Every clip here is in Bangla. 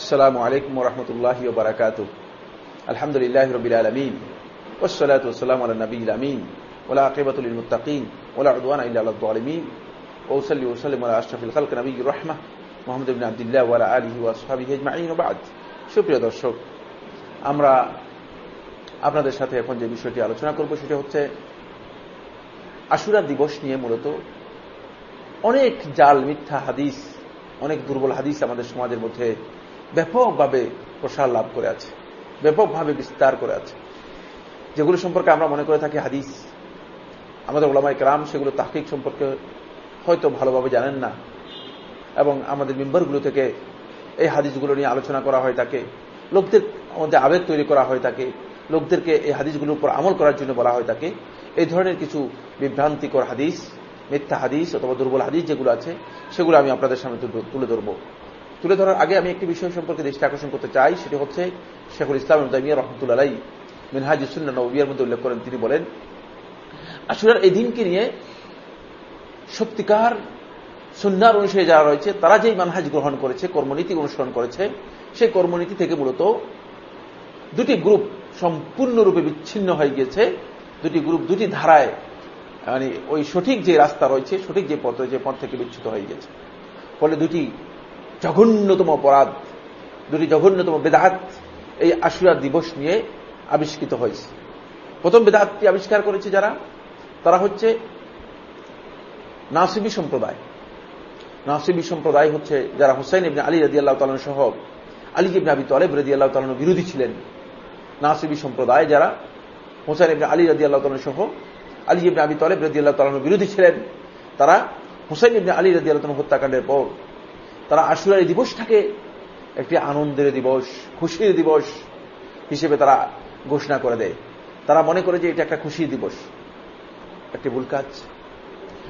আসসালামু আলাইকুম রহমতুল্লাহ বারাকাত আলহামদুলিল্লাহ রবিল আলমিন ওসলাত ওসালাম আল নবী আলমিন ওলা আকিবতুল মুতাকিম ওলা উদ্দান আলমিন ওসলি ওসলিম আশরফুল খালক নবী রহমা মোহাম্মদ ইবিন আবদুল্লাহ ওয়ালা আলহি ওয়াসহাবি হেজমাইন বাদ সুপ্রিয় দর্শক আমরা আপনাদের সাথে এখন যে বিষয়টি আলোচনা করব সেটি হচ্ছে আশুরা দিবস নিয়ে মূলত অনেক জাল মিথ্যা হাদিস, অনেক দুর্বল হাদিস আমাদের সমাজের মধ্যে ব্যাপকভাবে প্রসার লাভ করে আছে, ব্যাপকভাবে বিস্তার করে আছে। যেগুলো সম্পর্কে আমরা মনে করে থাকি হাদিস, আমাদের ওলামাই ক্রাম সেগুলো তাহকিক সম্পর্কে হয়তো ভালোভাবে জানেন না, এবং আমাদের মেম্বারগুলো থেকে এই হাদিসগুলো নিয়ে আলোচনা করা হয় থাকে লোকদের মধ্যে আবেগ তৈরি করা হয় থাকে লোকদেরকে এই হাদিসগুলোর উপর আমল করার জন্য বলা হয় থাকে এই ধরনের কিছু বিভ্রান্তিকর হাদিস, মিথ্যা হাদিস অথবা দুর্বল হাদিস যেগুলো আছে, সেগুলো আমি আপনাদের সামনে তুলে ধরব। তুলে ধরার আগে আমি একটি বিষয় সম্পর্কে দৃষ্টি আকর্ষণ করতে চাই, সেটি হচ্ছে শেখুল ইসলাম দামিয়া রহমতুল্লাহ মিনহাজ ইসুল্লাহ নবিয়ার মধ্যে উল্লেখ করেন। তিনি বলেন আসলে এই দিনকে নিয়ে সত্যিকার সুন্নার অনুসারে যারা রয়েছে, তারা যেই মানহাজ গ্রহণ করেছে, কর্মনীতি অনুসরণ করেছে, সেই কর্মনীতি থেকে মূলত দুটি গ্রুপ সম্পূর্ণরূপে বিচ্ছিন্ন হয়ে গিয়েছে। দুটি গ্রুপ, দুটি ধারায় মানে ওই সঠিক যে রাস্তা রয়েছে, সঠিক যে পথ রয়েছে পথ থেকে বিচ্ছুত হয়ে গেছে ফলে দুটি জঘন্যতম অপরাধ, দুটি জঘন্যতম বেদাত এই আশুরা দিবস নিয়ে আবিষ্কৃত হয়েছে। প্রথম বেদাতটি আবিষ্কার করেছে যারা? তারা হচ্ছে নাসিবি সম্প্রদায়। নাসিবি সম্প্রদায় হচ্ছে যারা হুসাইন ইবনে আলী রাজি আল্লাহ তালন সহ আলী ইবনে আবি তলেব রাজি আল্লাহ তালন বিরোধী ছিলেন। নাসিবি সম্প্রদায় যারা হুসাইন ইবনে আলী রাজি আল্লাহ তালন সহ আলী ইবনে আবি তলেব রাজি আল্লাহ তালন বিরোধী ছিলেন, তারা হুসাইন ইবনে আলী রাজি আল্লাহ হত্যাকাণ্ডের পর তারা আশুরার দিবসটাকে একটি আনন্দের দিবস, খুশির দিবস হিসেবে তারা ঘোষণা করে দেয়। তারা মনে করে যে এটা একটা খুশির দিবস, একটি ভুল কাজ।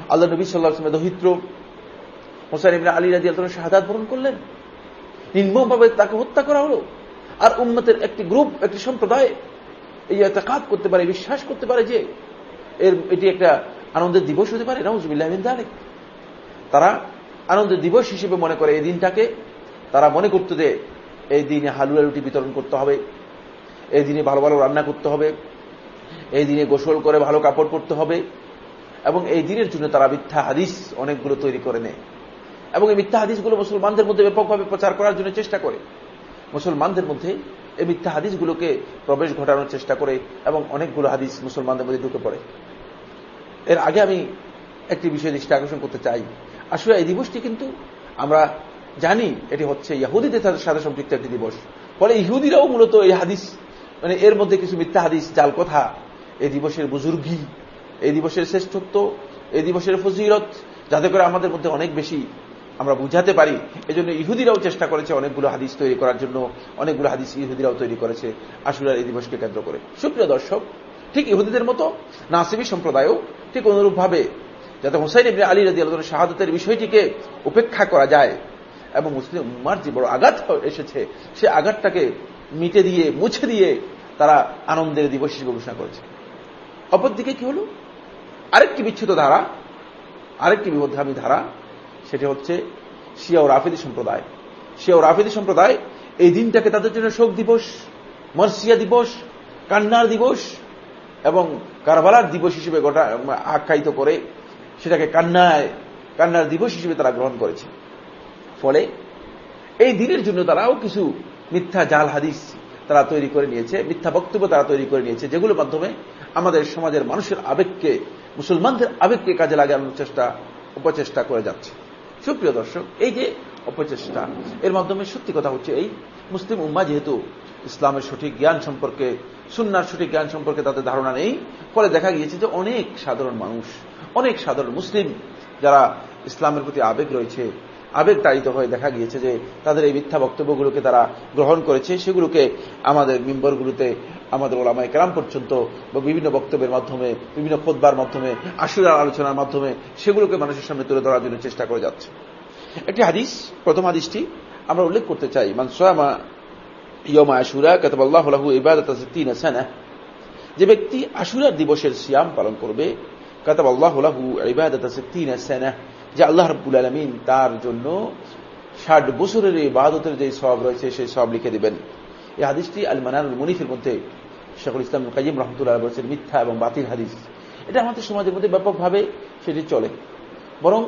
আল্লাহ নবী সাল্লাহ দহিত্র হোসেন ইবনে আলী রাজি আল্লাহ শাহাদাত বরণ করলেন। নির্মমভাবে তাকে হত্যা করা হলো। আর উন্মতের একটি গ্রুপ, একটি সম্প্রদায় এই এতেকাত করতে পারে, বিশ্বাস করতে পারে যে এর, এটি একটা আনন্দের দিবস হতে পারে। নজবিল্লাহিন তারা আনন্দের দিবস হিসেবে মনে করে এই দিনটাকে। তারা মনে করতো যে এই দিনে হালুয়া রুটি বিতরণ করতে হবে, এই দিনে ভালো ভালো রান্না করতে হবে, এই দিনে গোসল করে ভালো কাপড় পরতে হবে এবং এই দিনের জন্য তারা মিথ্যা হাদিস অনেকগুলো তৈরি করে নেয়। এবং এই মিথ্যা হাদিসগুলো মুসলমানদের মধ্যে ব্যাপকভাবে প্রচার করার জন্য চেষ্টা করে। মুসলমানদের মধ্যে এই মিথ্যা হাদিসগুলোকে প্রবেশ ঘটানোর চেষ্টা করে এবং অনেকগুলো হাদিস মুসলমানদের মধ্যে ঢুকে পড়ে। এর আগে আমি একটি বিষয় দৃষ্টি আকর্ষণ করতে চাই। আসলে এই দিবসটি কিন্তু আমরা জানি এটি হচ্ছে ইহুদিদের সাথে সম্পৃক্ত একটি দিবস। ফলে ইহুদিরাও মূলত এই হাদিস মানে এর মধ্যে কিছু মিথ্যা হাদিস, জাল কথা, এই দিবসের বুজুর্গি, এই দিবসের শ্রেষ্ঠত্ব, এই দিবসের ফজিরত যাতে করে আমাদের মধ্যে অনেক বেশি আমরা বুঝাতে পারি। এজন্য ইহুদিরাও চেষ্টা করেছে অনেকগুলো হাদিস তৈরি করার জন্য, অনেকগুলো হাদিস ইহুদিরাও তৈরি করেছে আশুরার এই দিবসকে কেন্দ্র করে। সুপ্রিয় দর্শক, ঠিক ইহুদিদের মতো নাসিবি সম্প্রদায়ও ঠিক অনুরূপভাবে যাতে হোসাইন ইবনে আলী রাজি আল্লাহ শাহাদতের বিষয়টিকে উপেক্ষা করা যায় এবং মুসলিম উম্মার যে বড় আঘাত এসেছে, সে আঘাতটাকে মিটে দিয়ে, মুছে দিয়ে তারা আনন্দের দিবস হিসেবে ঘোষণা করেছে। অপরদিকে কি হল? আরেকটি বিচ্ছুত ধারা, আরেকটি বিপদগামী ধারা, সেটি হচ্ছে শিয়া ও রাফিদি সম্প্রদায়। শিয়া ও রাফিদি সম্প্রদায় এই দিনটাকে তাদের জন্য শোক দিবস, মর্সিয়া দিবস, কান্নার দিবস এবং কারবালার দিবস হিসেবে গোটা আখ্যায়িত করে সেটাকে কান্নায়, কান্নার দিবস হিসেবে তারা গ্রহণ করেছে। ফলে এই দিনের জন্য তারাও কিছু মিথ্যা জাল হাদিস তারা তৈরি করে নিয়েছে, মিথ্যা বক্তব্য তারা তৈরি করে নিয়েছে, যেগুলোর মাধ্যমে আমাদের সমাজের মানুষের আবেগকে, মুসলমানদের আবেগকে কাজে লাগানোর চেষ্টা, উপচেষ্টা করে যাচ্ছে। সুপ্রিয় দর্শক, এই যে অপচেষ্টা এর মাধ্যমে সত্যি কথা হচ্ছে এই, মুসলিম উম্মা যেহেতু ইসলামের সঠিক জ্ঞান সম্পর্কে, সুন্নার সঠিক জ্ঞান সম্পর্কে তাদের ধারণা নেই, ফলে দেখা গিয়েছে যে অনেক সাধারণ মানুষ অনেক সাধারণ মুসলিম যারা ইসলামের প্রতি আবেগ রয়েছে, আবেগ তাড়িত হয়ে দেখা গিয়েছে যে তাদের এই মিথ্যা বক্তব্যগুলোকে তারা গ্রহণ করেছে। সেগুলোকে আমাদের মিম্বরগুলোতে, আমাদের ওলামাই কেরাম পর্যন্ত বা বিভিন্ন বক্তব্যের মাধ্যমে, বিভিন্ন খোদবার মাধ্যমে, আশুরার আলোচনার মাধ্যমে সেগুলোকে মানুষের সামনে তুলে ধরার জন্য চেষ্টা করে যাচ্ছে। একটি হাদিস, প্রথম হাদিসটি আমরা উল্লেখ করতে চাই। মানসোয়ামা ইয়মা আশুরা কাতাবাল্লাহ ইবাদত যে ব্যক্তি আশুরার দিবসের সিয়াম পালন করবে কাতাবাল্লাহ ইবাদত যে আল্লাহ রব্বুল আলমিন তার জন্য ষাট বছরের এই বাহাদতের যে সব রয়েছে, সেই সব লিখে দিবেন। এই হাদিসটি আল মানানুল মুনিফের মধ্যে শেখুল ইসলাম কাজিম রহমতুল্লাহ বলেছেন, মিথ্যা এবং বাতিল হাদিস। এটা আমাদের সমাজের মধ্যে ব্যাপকভাবে সেটি চলে। বরং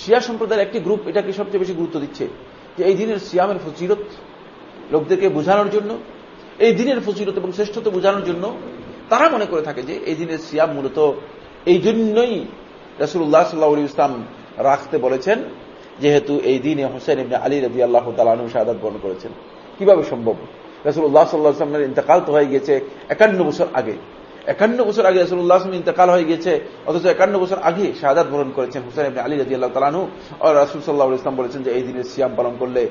শিয়া সম্প্রদায়ের একটি গ্রুপ এটাকে সবচেয়ে বেশি গুরুত্ব দিচ্ছে যে এই দিনের সিয়ামের ফজিরত লোকদেরকে বোঝানোর জন্য, এই দিনের ফজিরত এবং শ্রেষ্ঠত্ব বোঝানোর জন্য তারা মনে করে থাকে যে এই দিনের সিয়াম মূলত এই জন্যই রসুল্লাহ সাল্লাহ ইসলাম রাখতে বলেছেন, যেহেতু এই দিনে হোসেন ইবনে আলী রবি আল্লাহ তালু শাহাদ বরণ করেছেন। কীভাবে সম্ভব? রসুল্লাহ সাল্লাহ ইসলামের ইন্তকাল তো হয়ে গেছে একান্ন বছর আগে। একান্ন বছর আগে রসুল্লাহ আসলাম ইন্তকাল হয়ে গেছে, অথচ একান্ন বছর আগে শাহাদ বরণ করেছেন হুসাইন আলী রাজি আল্লাহ তালানু আর রাসুল সাল্লাহ ইসলাম বলেছেন যে, এই দিনের সিয়াম পালন করলে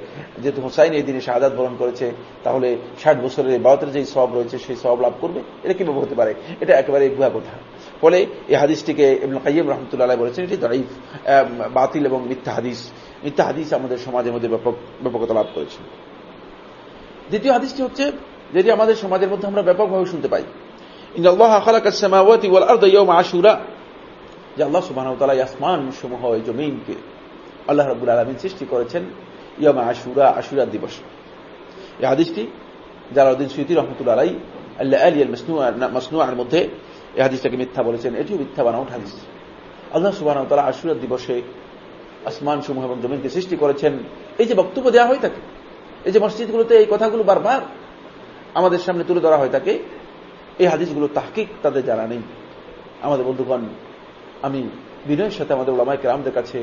যেহেতু হুসাইন এই দিনে শাহাদ বরণ করেছে, তাহলে ষাট বছরের বাবতের যে সব রয়েছে, সেই সব লাভ করবে? এটা কীভাবে হতে পারে? এটা একেবারে ভুয়া কথা। ফলে এই হাদিসটিকে ইবনুল কাইম রহমতুল্লাহ বলেছেন, এটি দাইফ বাতিল এবং মিথ্যা হাদিস। মিথ্যা হাদিস আমাদের সমাজের মধ্যে ব্যাপক, ব্যাপকতা লাভ করেছে। দ্বিতীয় হাদিসটি হচ্ছে, যেটি আমাদের সমাজের মধ্যে আমরা ব্যাপকভাবে শুনতে পাই। সমূহ জমিনকে আল্লাহ সৃষ্টি করেছেন দিবস। মসনুয়ার মধ্যে এই মিথ্যা বলেছেন। এটিও মিথ্যা বানাউট হাদিস। আল্লাহ সুবাহ তালা আশুরার দিবসে আসমান সমূহ এবং জমিনকে সৃষ্টি করেছেন। এই যে বক্তব্য দেওয়া হয়ে থাকে এই যে মসজিদগুলোতে এই কথাগুলো বারবার আমাদের সামনে তুলে ধরা হয়ে থাকে এই হাদিসগুলো তাহকিক তাদের জানা নেই। আমাদের বন্ধুগণ, আমি বিনয়ের সাথে আমাদের ওলামায় কেরামদের কাছে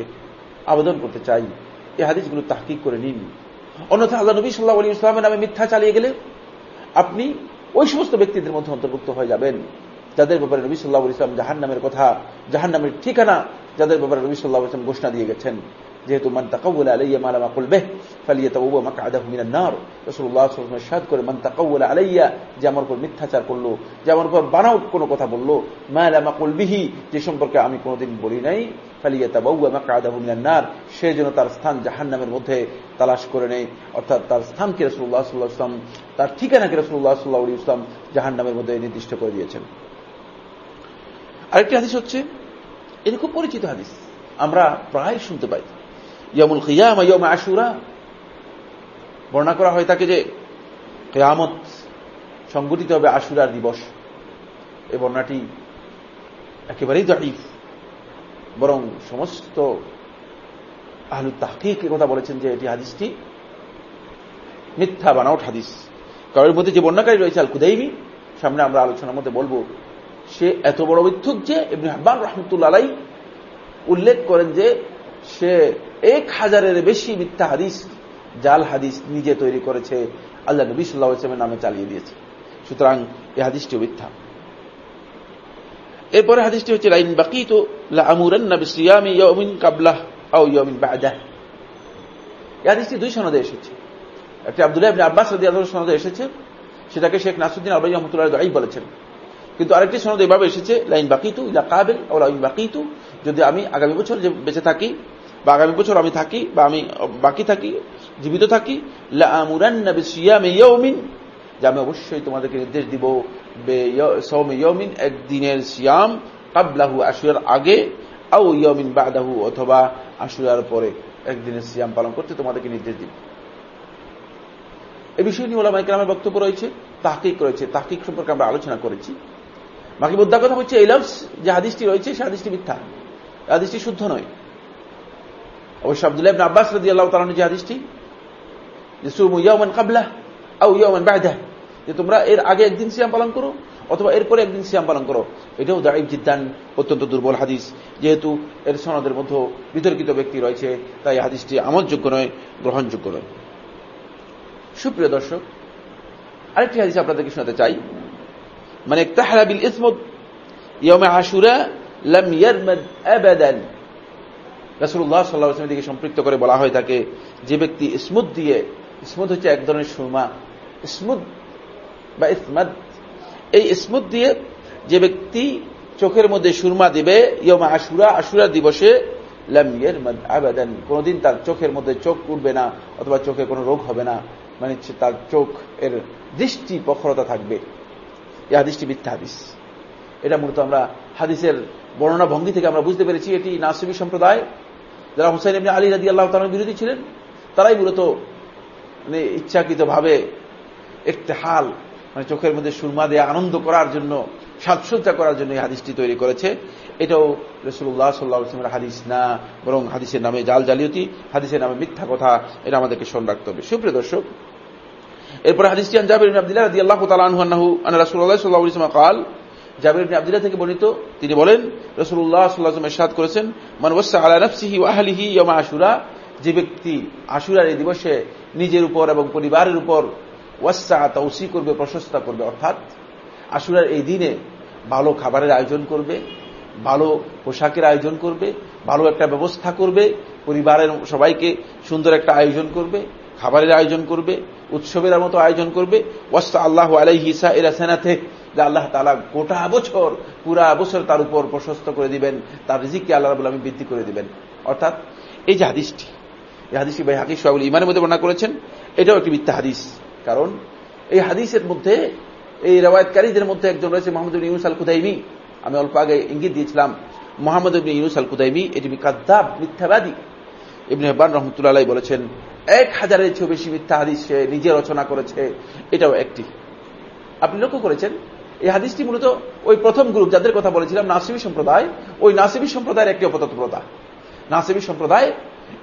আবেদন করতে চাই, এই হাদিসগুলো তাহকিক করে নিন। অন্যথা আল্লাহ নবী সাল্লাহ আলী ইসলামের নামে মিথ্যা চালিয়ে গেলে আপনি ওই সমস্ত ব্যক্তিদের মধ্যে অন্তর্ভুক্ত হয়ে যাবেন। যাদের ব্যাপারে নবী সাল্লাহ ইসলাম জাহান নামের কথা জাহান নামের ঠিকানা, যাদের ব্যাপারে নবী সাল্লাহ ইসলাম ঘোষণা দিয়ে গেছেন। যেহেতু মান তাকাউল আলাইয়া মালা মাকুল বেহ ফালিয়া তাবুবা মাকা আদাহু মিনান নার আলাইহি সাদ করে মান তাকাউল আলাইয়া, যে আমার উপর মিথ্যাচার করল, যে আমার উপর বানাউট কোনো কথা বলল, মালা মাকুল বিহি, যে সম্পর্কে আমি কোনোদিন বলি নাই ফালিয়া তাবাউয়া মাকা আদাহু মিনান নার, সে যেন তার স্থান জাহান্নামের মধ্যে তালাশ করে নেয়। অর্থাৎ তার স্থানকে রাসূলুল্লাহ সাল্লাল্লাহু আলাইহি ওয়াসাল্লাম, তার ঠিকানাকে রাসূলুল্লাহ সাল্লাল্লাহু আলাইহি ওয়াসাল্লাম জাহান্নামের মধ্যে নির্দিষ্ট করে দিয়েছেন। আরেকটি হাদিস হচ্ছে খুব পরিচিত হাদিস, আমরা প্রায় শুনতে পাই। ইয়মুল খিয়াম ইয়ম আশুরা। বর্ণনা করা হয় থাকে যে কেয়ামত সংগঠিত হবে আশুরার দিবস। এই বর্ণাটি একেবারেই দাঁড়িফ বরং সমস্ত আহলু তাহকিক কথা বলেছেন যে এটি হাদিসটি মিথ্যা বানাউট হাদিস। কারোর মধ্যে যে বর্ণাকারী রয়েছে আল কুদাইমি সামনে আমরা আলোচনার মধ্যে বলব, সে এত বড় মিথ্যুক যে এমনি হাব্বান রহমতুল্লাহ উল্লেখ করেন যে সে এক হাজারের বেশি মিথ্যা হাদিস, জাল হাদিস নিজে তৈরি করেছে আল্লাহ নবী সাল্লাহ ইসলামের নামে চালিয়ে দিয়েছে। সুতরাং এই হাদিসটিও মিথ্যা। এরপরে হাদিসটি হচ্ছে, লাইন বাকি তো লামুরান্নাবিসিয়ামি কাবলাহ হাদিসটি দুই সনদে এসেছে। একটি আব্দুল্লাহ আব্বাস সনদে এসেছে, সেটাকে শেখ নাসুদ্দিন আলবাই রহমতুল্লাহ বলেছেন। কিন্তু আরেকটি সনদ এভাবে এসেছে, লাইন বাকিতু ইলা কাবেল ও লাইন বাকিতু। যদি আমি আগামী বছর যে বেঁচে থাকি বা আগামী বছর আমি থাকি বা আমি বাকি থাকি, জীবিত থাকি লামুরান্নাবিসিয়ামিন যে আমি অবশ্যই তোমাদেরকে নির্দেশ দিব সৌমিয়মিন একদিনের সিয়াম কাবলাহু আশুরার আগে, আও ইয়মিন বাদাহু, অথবা আশুরার পরে একদিনের সিয়াম পালন করতে তোমাদেরকে নির্দেশ দিব। এ বিষয় নিয়ে ওলামাইকে আমার বক্তব্য রয়েছে, তাহকিক রয়েছে, তাহকিক সম্পর্কে আমরা আলোচনা করেছি। বাকি মুদ্রা কথা হচ্ছে এই লফস যে হাদিসটি রয়েছে, সে হাদিসটি মিথ্যা। হাদিসটি শুদ্ধ নয়। অবশ্য আব্দুল্লাহ আব্বাস রাজি আল্লাহ তালান যে হাদিসটি যে সুমু ইয়ামান কাবলা আউ ইয়ামান বায়দা যে তোমরা এর আগে একদিন সিয়াম পালন করো অথবা এরপরে একদিন সিয়াম পালন করো এটাও দায়িব জিদ্দান অত্যন্ত দুর্বল হাদিস যেহেতু এর সনদের মধ্যে বিতর্কিত ব্যক্তি রয়েছে তাই হাদিসটি আমলযোগ্য নয় গ্রহণযোগ্য নয় সুপ্রিয় দর্শক আরেকটি হাদিস আপনাদেরকে শোনাতে চাই মানে তাহরা বিল ইসমুদ ইয়মে আশুরা লাম ইয়ারমাদ আবাদান রাসূলুল্লাহ সাল্লাল্লাহু আলাইহি দিকে সম্পৃক্ত করে বলা হয় থাকে যে ব্যক্তি ইসমুদ দিয়ে, ইসমুদ হচ্ছে এক ধরনের সুরমা, ইসমুদ বা ইসমাদ, এই ইসমুদ দিয়ে যে ব্যক্তি চোখের মধ্যে সুরমা দিবে ইয়মা আশুরা আশুরা দিবসে লাম ইয়ারমাদ আবাদান, কোনদিন তার চোখের মধ্যে চোখ উঠবে না অথবা চোখে কোনো রোগ হবে না মানে তার চোখ এর দৃষ্টি প্রখরতা থাকবে। এই হাদিসটি মিথ্যা হাদিস। এটা মূলত আমরা হাদিসের বর্ণনা ভঙ্গি থেকে আমরা বুঝতে পেরেছি, এটি নাসিবি সম্প্রদায় যারা হুসাইন এমনি আলী রাজি আল্লাহ তালার বিরোধী ছিলেন, তারাই মূলত মানে ইচ্ছাকৃতভাবে একটি হাল মানে চোখের মধ্যে সুরমা দিয়ে আনন্দ করার জন্য, সাজসজ্জা করার জন্য এই হাদিসটি তৈরি করেছে। এটাও রসুল্লাহ সাল্লাহ হাদিস না, বরং হাদিসের নামে জাল জালিয়তি, হাদিসের নামে মিথ্যা কথা, এটা আমাদেরকে স্মরণ রাখতে হবে। সুপ্রিয় দর্শক, এরপরে হাদিসটি আন জাবির আব্দুল্লাহ রাদি আল্লাহ তালাহু আন্নাহু আন রাসুল্লাহ সাল্লাহ ইসলাম কাল জাবির আব্দুল্লাহ থেকে বর্ণিত, তিনি বলেন রসুল্লাহ সাল্লাহ এরশাদ করেছেন, মান ওয়াসা আলা নফসিহি ওয়াহলিহি ইয়মা আশুরা যে ব্যক্তি আশুরার এই দিবসে নিজের উপর এবং পরিবারের উপর ওয়াসা তৌসি করবে, প্রশস্তা করবে, অর্থাৎ আশুরার এই দিনে ভালো খাবারের আয়োজন করবে, ভালো পোশাকের আয়োজন করবে, ভালো একটা ব্যবস্থা করবে, পরিবারের সবাইকে সুন্দর একটা আয়োজন করবে, খাবারের আয়োজন করবে, উৎসবের মতো আয়োজন করবে ওয়াস্তা আল্লাহ আলাইহিসা এরা সেনাতে যে আল্লাহ তালা গোটা বছর, পুরা বছর তার উপর প্রশস্ত করে দিবেন, তার রিজিককে আল্লাহ রাবুল আমি বৃদ্ধি করে দিবেন। অর্থাৎ এই যে হাদিসটি, এই হাদিসটি ভাই হাকিস সাহুল ইমানের মধ্যে বর্ণনা করেছেন, এটাও একটি মিথ্যা হাদিস। কারণ এই হাদিসের মধ্যে, এই রেওয়ায়তকারীদের মধ্যে একজন রয়েছে মোহাম্মদ ইউনুস আল কুদাইমি আমি অল্প আগে ইঙ্গিত দিয়েছিলাম, মোহাম্মদ ইউনুস আল কুদাইমি এটি কাদ্দাব, মিথ্যাবাদী। ইবনে হেব্বান রহমতুল্লাহ বলেছেন, এক হাজারের চেয়েও বেশি মিথ্যা হাদিস সে নিজে রচনা করেছে, এটাও একটি। আপনি লক্ষ্য করেছেন এই হাদিসটি মূলত ওই প্রথম গ্রুপ যাদের কথা বলেছিলাম, নাসিবি সম্প্রদায়, ওই নাসিবি সম্প্রদায়ের একটি অপতৎপ্রতা। নাসিবি সম্প্রদায়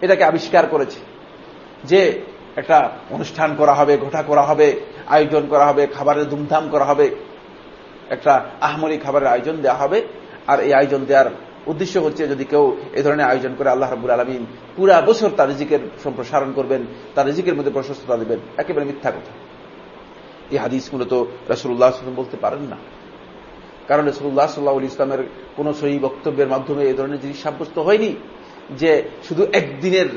এটাকে আবিষ্কার করেছে যে একটা অনুষ্ঠান করা হবে, ঘটা করা হবে, আয়োজন করা হবে, খাবারের ধুমধাম করা হবে, একটা আহমরি খাবারের আয়োজন দেওয়া হবে। আর এই আয়োজন দেওয়ার উদ্দেশ্য হচ্ছে যদি কেউ এ ধরনের আয়োজন করে, আল্লাহ রাবুল আলমিন পুরা বছর তার রিজিকের সম্প্রসারণ করবেন, তার রিজিকের মধ্যে প্রশস্ততা দেবেন। একেবারে মিথ্যা কথা। এই হাদিস মূলত রসুল্লাহ বলতে পারেন না। কারণ রসুল্লাহ সাল্লাহ ইসলামের কোন সহি বক্তব্যের মাধ্যমে এই ধরনের জিনিস সাব্যস্ত হয়নি যে শুধু একদিনের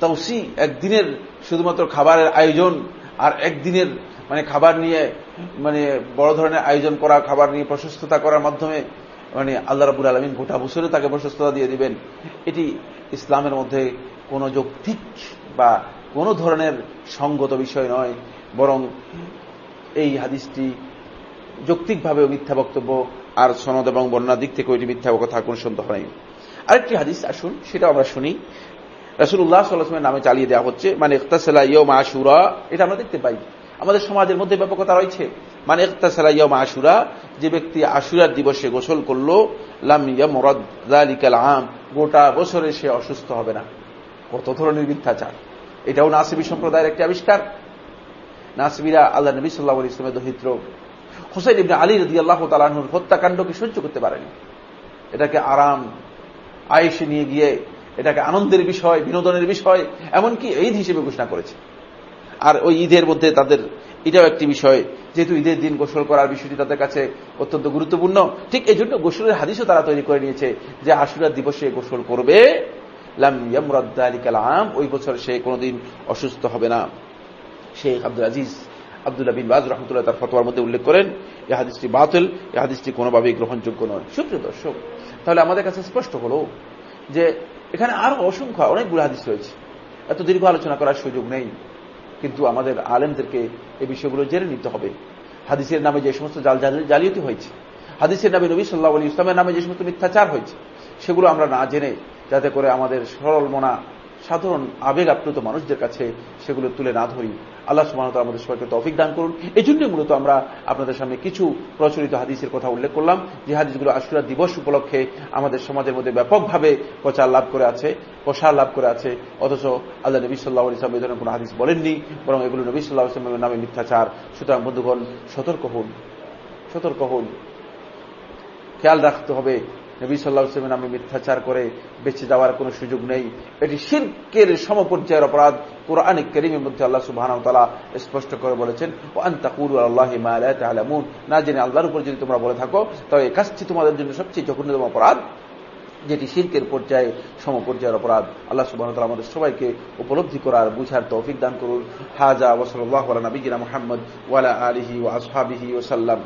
তৌসি একদিনের শুধুমাত্র খাবারের আয়োজন আর একদিনের মানে খাবার নিয়ে মানে বড় ধরনের আয়োজন করা, খাবার নিয়ে প্রশস্ততা করার মাধ্যমে মানে আল্লাহ রাবুল আলমিন গোটা বছরে তাকে প্রশস্ততা দিয়ে দিবেন। এটি ইসলামের মধ্যে কোনো যৌক্তিক বা কোনো ধরনের সঙ্গত বিষয় নয়, বরং এই হাদিসটি যৌক্তিকভাবে মিথ্যা বক্তব্য আর সনদ এবং বন্যার দিক থেকে ওইটি মিথ্যা কথা কোন সন্দেহ নেই। আরেকটি হাদিস আসুন, সেটাও আমরা শুনি। রাসুল্লাহ সাল্লাহামের নামে চালিয়ে দেওয়া হচ্ছে মানে ইকতাসালা ইয়ম আশুরা এটা আমরা দেখতে পাই। আমাদের সমাজের মধ্যে ব্যাপকতা রয়েছে। মানে ইকতাসালা ইয়ম আশুরা যে ব্যক্তি আশুরার দিবসে গোসল করল লামিয়া মোরাদিকাল আম গোটা বছরে সে অসুস্থ হবে না। কত ধরনের মিথ্যাচার। এটাও নাসিবি সম্প্রদায়ের একটি আবিষ্কার। নাসিবিরা আল্লাহ নবী সাল্লাহ ইসলামের দহিত্র হুসাইন ইবনে আলী রদি আল্লাহ তালাহুর হত্যাকাণ্ডকে সহ্য করতে পারেনি। এটাকে আরাম আয়েসে নিয়ে গিয়ে এটাকে আনন্দের বিষয়, বিনোদনের বিষয়, এমনকি ঈদ হিসেবে ঘোষণা করেছে। আর ওই ঈদের মধ্যে তাদের, এটাও একটি বিষয়, যেহেতু ঈদের দিন গোসল করার বিষয়টি তাদের কাছে অত্যন্ত গুরুত্বপূর্ণ, ঠিক এই জন্য গোসলের হাদিসও তারা তৈরি করে নিয়েছে যে আশুরার দিবসে গোসল করবে। আম, ওই বছর সে কোনোদিন অসুস্থ হবে না। শেখ আব্দুল আজিজ আব্দুল্লাহ বিন বাজ রহমতুল্লাহ তার ফতোয়ার মধ্যে উল্লেখ করেন এই হাদিসটি বাতিল এই হাদিসটি কোনোভাবেই গ্রহণযোগ্য নয়। সুপ্রিয় দর্শক, তাহলে আমাদের কাছে স্পষ্ট হলো যে এখানে আরও অসংখ্য, অনেকগুলো হাদিস রয়েছে। এত দীর্ঘ আলোচনা করার সুযোগ নেই, কিন্তু আমাদের আলেমদেরকে এই বিষয়গুলো জেনে নিতে হবে। হাদিসের নামে যে সমস্ত জাল জালিয়াতি হয়েছে, হাদিসের নামে নবী সাল্লাহ আলী ইসলামের নামে যে সমস্ত মিথ্যাচার হয়েছে, সেগুলো আমরা না জেনে যাতে করে আমাদের সরল মনা সাধারণ আবেগ আপ্লুত মানুষদের কাছে সেগুলো তুলে না ধরি আল্লাহ সুমানত আমাদের সবাইকে তৌফিক দান করুন। এই জন্যই মূলত আমরা আপনাদের সামনে কিছু প্রচলিত হাদিসের কথা উল্লেখ করলাম। যে হাদিসগুলো আশুরা দিবস উপলক্ষে আমাদের সমাজের মধ্যে ব্যাপকভাবে প্রচার লাভ করে আছে, প্রসার লাভ করে আছে। অথচ আল্লাহ নবী সাল্লাহ ইসলাম এই ধরনের কোনো হাদিস বলেননি, বরং এগুলো নবী সাল্লাহ ইসলামের নামে মিথ্যাচার। সুতরাং বন্ধুগণ, সতর্ক হন সতর্ক হন। খেয়াল রাখতে হবে নবী সাল্লাহ ইসলামের নামে মিথ্যাচার করে বেঁচে যাওয়ার কোনো সুযোগ নেই। এটি শিল্পের সমপর্যায়ের অপরাধ। কোরআনিক করিমের মধ্যে আল্লাহ সুবাহ তালা স্পষ্ট করে বলেছেন ও আন্তাকুর আল্লাহ আলামুন না জেনে আল্লাহর উপর যদি তোমরা বলে থাকো, তবে এই কাজটি তোমাদের জন্য সবচেয়ে জঘন্যতম অপরাধ, যেটি শিল্পের পর্যায়ে সমপর্যায়ের অপরাধ। আল্লাহ সুবাহ আমাদের সবাইকে উপলব্ধি করার, বুঝার তৌফিক দান করুন। হাজা ওসল্লাহ নবীনা মোহাম্মদ ওয়ালা আলিহি ও আসহাবিহি ওসাল্লাম